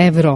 ευρώ.